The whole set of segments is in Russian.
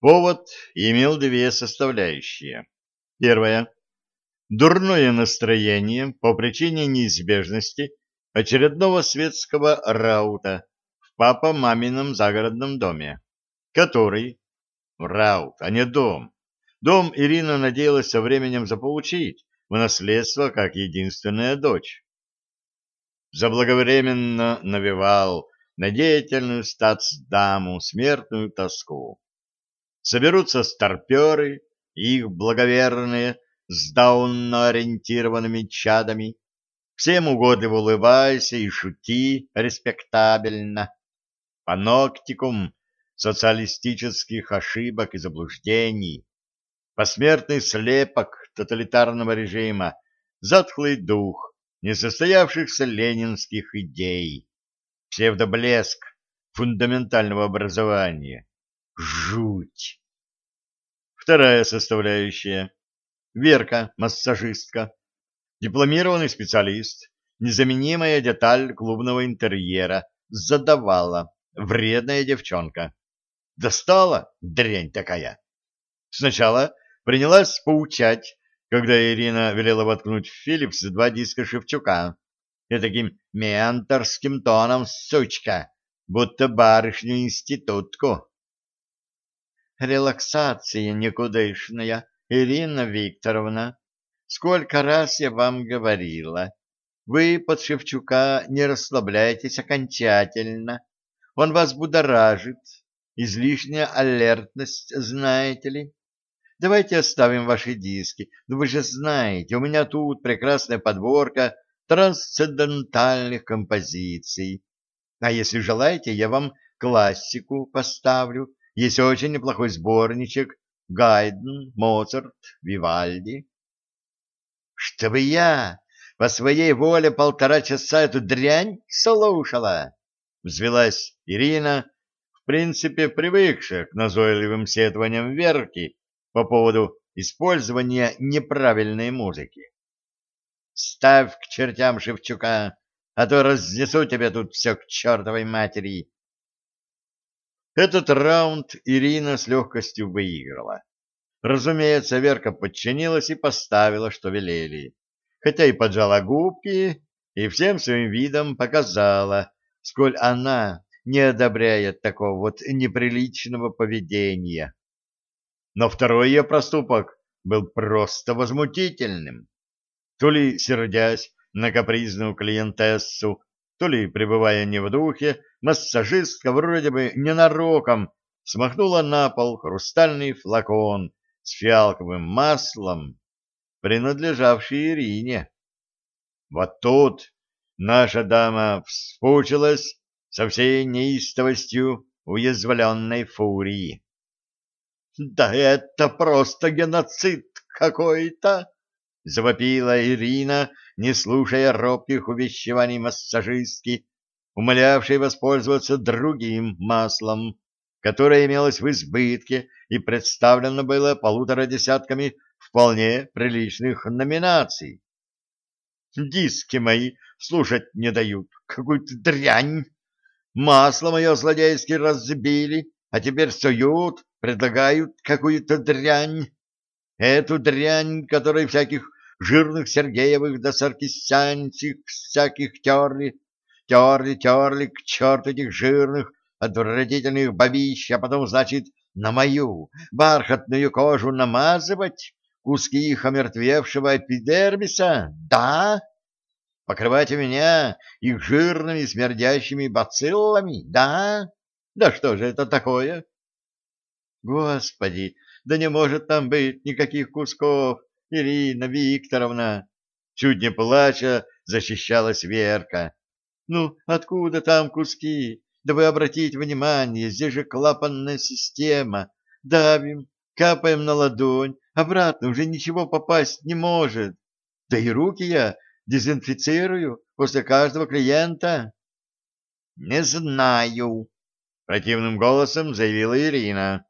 Повод имел две составляющие. Первая. Дурное настроение по причине неизбежности очередного светского раута в папа-мамином загородном доме, который... Раут, а не дом. Дом Ирина надеялась со временем заполучить в наследство как единственная дочь. Заблаговременно навевал на деятельную статсдаму смертную тоску. Соберутся старперы и их благоверные с даунно-ориентированными чадами, всем угодливо улыбайся и шути респектабельно. Паноктикум социалистических ошибок и заблуждений, посмертный слепок тоталитарного режима, затхлый дух несостоявшихся ленинских идей, псевдоблеск фундаментального образования. Жуть! Вторая составляющая. Верка, массажистка. Дипломированный специалист, незаменимая деталь клубного интерьера, задавала. Вредная девчонка. Достала, дрянь такая. Сначала принялась поучать, когда Ирина велела воткнуть в Филлипс два диска Шевчука. И таким менторским тоном, сучка, будто барышню-институтку. Релаксация никудышная, Ирина Викторовна. Сколько раз я вам говорила. Вы под Шевчука не расслабляйтесь окончательно. Он вас будоражит. Излишняя алертность, знаете ли. Давайте оставим ваши диски. Ну, вы же знаете, у меня тут прекрасная подборка трансцендентальных композиций. А если желаете, я вам классику поставлю. Есть очень неплохой сборничек Гайден, Моцарт, Вивальди. Чтобы я по своей воле полтора часа эту дрянь слушала, взвелась Ирина, в принципе привыкшая к назойливым сетованиям Верки по поводу использования неправильной музыки. Ставь к чертям Шевчука, а то разнесу тебе тут все к чертовой матери. Этот раунд Ирина с легкостью выиграла. Разумеется, Верка подчинилась и поставила, что велели, хотя и поджала губки и всем своим видом показала, сколь она не одобряет такого вот неприличного поведения. Но второй ее проступок был просто возмутительным. То ли сердясь на капризную клиентессу, то ли, пребывая не в духе, массажистка вроде бы ненароком смахнула на пол хрустальный флакон с фиалковым маслом, принадлежавший Ирине. Вот тут наша дама вспучилась со всей неистовостью уязвленной фурии. Да это просто геноцид какой-то! Завопила Ирина, не слушая робких увещеваний массажистки, умолявшей воспользоваться другим маслом, которое имелось в избытке и представлено было полутора десятками вполне приличных номинаций. Диски мои слушать не дают, какую-то дрянь. Масло мое злодейски разбили, а теперь суют, предлагают какую-то дрянь. Эту дрянь, которой всяких жирных Сергеевых да Саркисянцев всяких терли, терли, терли, к черту этих жирных, отвратительных бабищ, а потом, значит, на мою бархатную кожу намазывать куски их омертвевшего эпидермиса, да? Покрывать меня их жирными смердящими бациллами, да? Да что же это такое? Господи, да не может там быть никаких кусков, Ирина Викторовна. Чуть не плача защищалась Верка. Ну, откуда там куски? Да вы обратите внимание, здесь же клапанная система. Давим, капаем на ладонь, обратно уже ничего попасть не может. Да и руки я дезинфицирую после каждого клиента. Не знаю, Противным голосом заявила Ирина.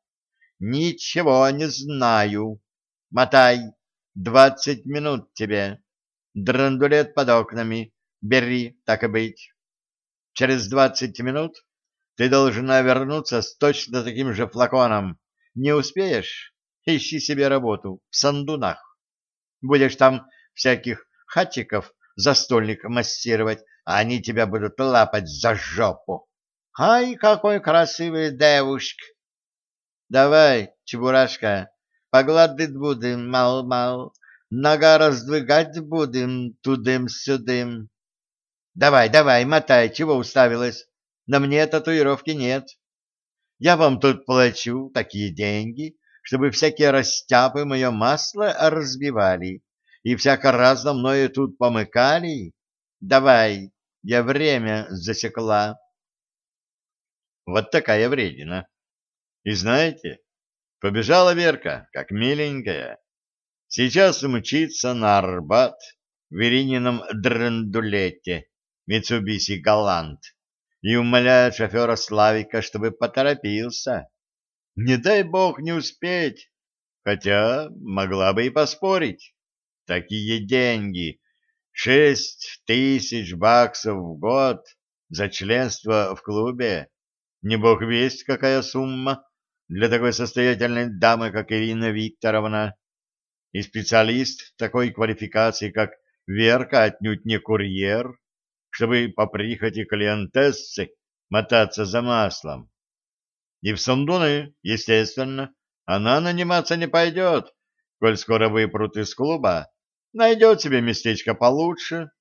Ничего не знаю. Мотай. Двадцать минут тебе. Драндулет под окнами. Бери, так и быть. Через двадцать минут ты должна вернуться с точно таким же флаконом. Не успеешь? Ищи себе работу в сандунах. Будешь там всяких хатчиков застольник массировать, а они тебя будут лапать за жопу. Ай, какой красивый девушка! Давай, чебурашка, погладить будем, мал-мал, нога раздвигать будем, тудым-сюдым. Давай, давай, мотай, чего уставилась? На мне татуировки нет. Я вам тут плачу такие деньги, чтобы всякие растяпы мое масло разбивали и всяко разно мною тут помыкали. Давай, я время засекла. Вот такая вредина. И знаете, побежала Верка, как миленькая. Сейчас мчится на Арбат в Иринином драндулете Митсубиси Галант и умоляет шофера Славика, чтобы поторопился. Не дай бог не успеть, хотя могла бы и поспорить. Такие деньги, шесть тысяч баксов в год за членство в клубе, не бог весть какая сумма для такой состоятельной дамы, как Ирина Викторовна. И специалист такой квалификации, как Верка, отнюдь не курьер, чтобы по прихоти клиентессы мотаться за маслом. И в Сандуны, естественно, она наниматься не пойдет, коль скоро выпрут из клуба, найдет себе местечко получше,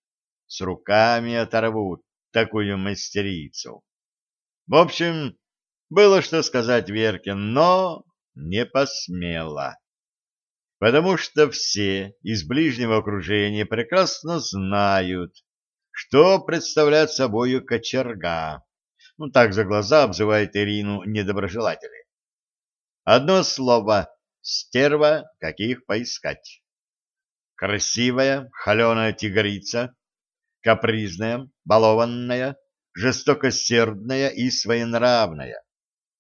с руками оторвут такую мастерицу. В общем, было что сказать Верке, но не посмела. Потому что все из ближнего окружения прекрасно знают, что представляет собою кочерга. Ну, так за глаза обзывает Ирину недоброжелатели. Одно слово — стерва, каких поискать. Красивая, холеная тигрица, капризная, балованная, жестокосердная и своенравная.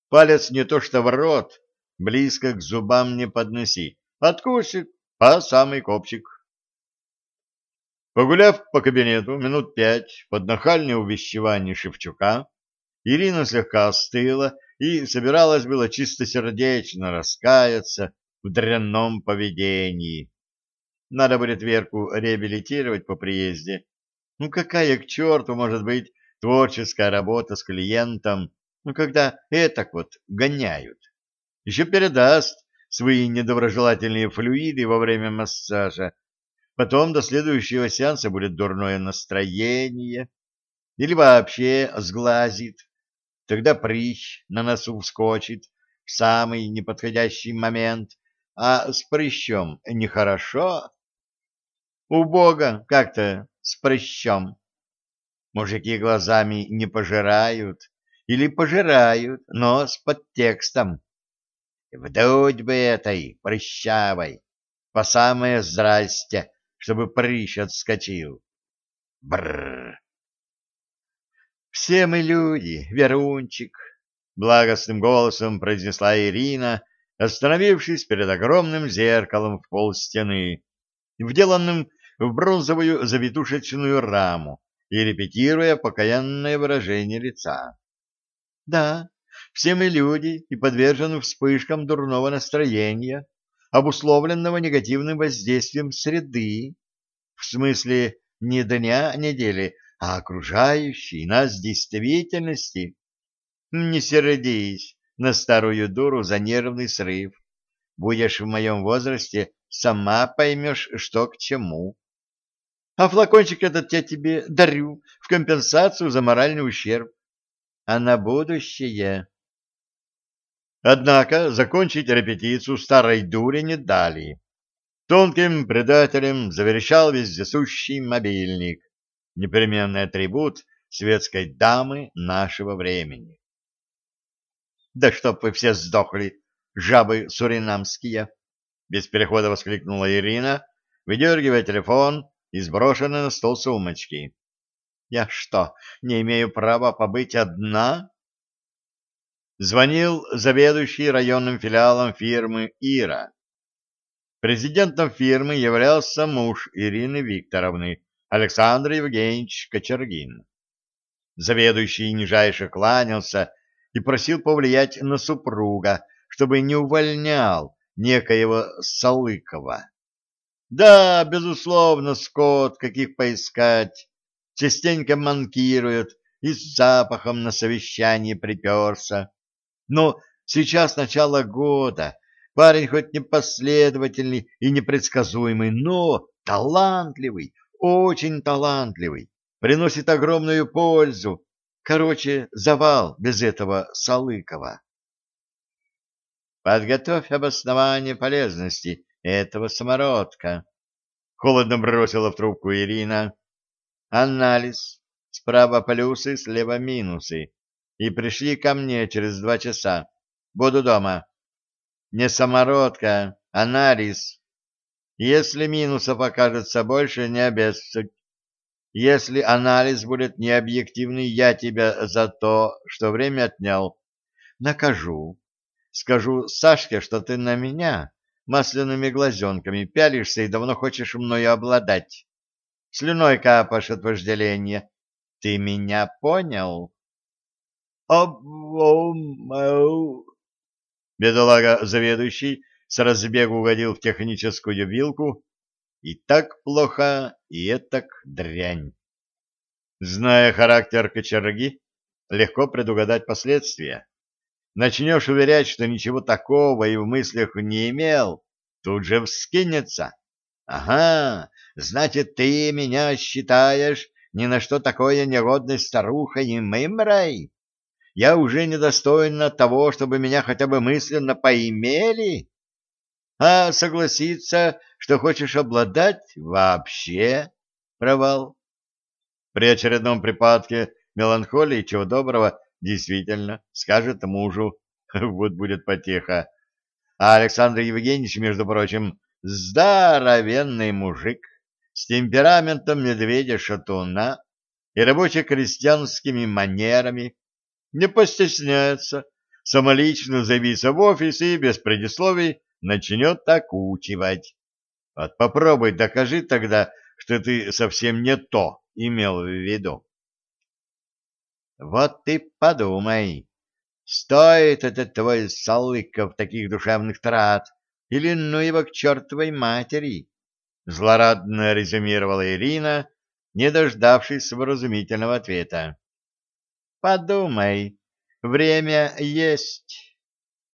Палец не то что в рот, близко к зубам не подноси, откусит по самый копчик. Погуляв по кабинету минут пять под нахальное увещевание Шевчука, Ирина слегка остыла и собиралась было чистосердечно раскаяться в дрянном поведении. Надо будет Верку реабилитировать по приезде. Ну какая к черту может быть творческая работа с клиентом, ну когда этак вот гоняют? Еще передаст свои недоброжелательные флюиды во время массажа, Потом до следующего сеанса будет дурное настроение или вообще сглазит. Тогда прыщ на носу вскочит в самый неподходящий момент, а с прыщом нехорошо. У Бога как-то с прыщом. Мужики глазами не пожирают или пожирают, но с подтекстом. Вдуть бы этой прыщавой, по самое здрасте, чтобы прыщ отскочил. Бррр. Все мы люди, Верунчик, благостным голосом произнесла Ирина, остановившись перед огромным зеркалом в пол стены, вделанным в бронзовую завитушечную раму и репетируя покаянное выражение лица. Да, все мы люди и подвержены вспышкам дурного настроения, обусловленного негативным воздействием среды, в смысле не дня недели, а окружающей нас действительности. Не сердись на старую дуру за нервный срыв. Будешь в моем возрасте, сама поймешь, что к чему. А флакончик этот я тебе дарю в компенсацию за моральный ущерб. А на будущее... Однако закончить репетицию старой дуре не дали. Тонким предателем заверещал вездесущий мобильник, непременный атрибут светской дамы нашего времени. «Да чтоб вы все сдохли, жабы суринамские!» Без перехода воскликнула Ирина, выдергивая телефон и сброшенной на стол сумочки. «Я что, не имею права побыть одна?» Звонил заведующий районным филиалом фирмы «Ира». Президентом фирмы являлся муж Ирины Викторовны, Александр Евгеньевич Кочергин. Заведующий нижайше кланялся и просил повлиять на супруга, чтобы не увольнял некоего Салыкова. Да, безусловно, скот, каких поискать, частенько манкирует и с запахом на совещании приперся. Но сейчас начало года, парень хоть непоследовательный и непредсказуемый, но талантливый, очень талантливый, приносит огромную пользу. Короче, завал без этого Салыкова. Подготовь обоснование полезности этого самородка. Холодно бросила в трубку Ирина. Анализ. Справа плюсы, слева минусы. И пришли ко мне через два часа. Буду дома. Не самородка, анализ. Если минусов окажется больше, не обессудь. Если анализ будет необъективный, я тебя за то, что время отнял, накажу. Скажу Сашке, что ты на меня масляными глазенками пялишься и давно хочешь мною обладать. Слюной капаешь от вожделения. Ты меня понял? Обомау. Бедолага заведующий с разбегу угодил в техническую вилку. И так плохо, и этак дрянь. Зная характер кочерги, легко предугадать последствия. Начнешь уверять, что ничего такого и в мыслях не имел, тут же вскинется. Ага, значит, ты меня считаешь ни на что такое негодной старухой и мымрой? Я уже недостойна того, чтобы меня хотя бы мысленно поимели? А согласиться, что хочешь обладать, вообще провал. При очередном припадке меланхолии, чего доброго, Действительно, скажет мужу, вот будет потеха. А Александр Евгеньевич, между прочим, здоровенный мужик с темпераментом медведя-шатуна и рабоче-крестьянскими манерами, не постесняется самолично заявиться в офис и без предисловий начнет окучивать. Вот попробуй докажи тогда, что ты совсем не то имел в виду. Вот ты подумай, стоит этот твой Салыков таких душевных трат, или ну его к чертовой матери? Злорадно резюмировала Ирина, не дождавшись вразумительного ответа. Подумай, время есть.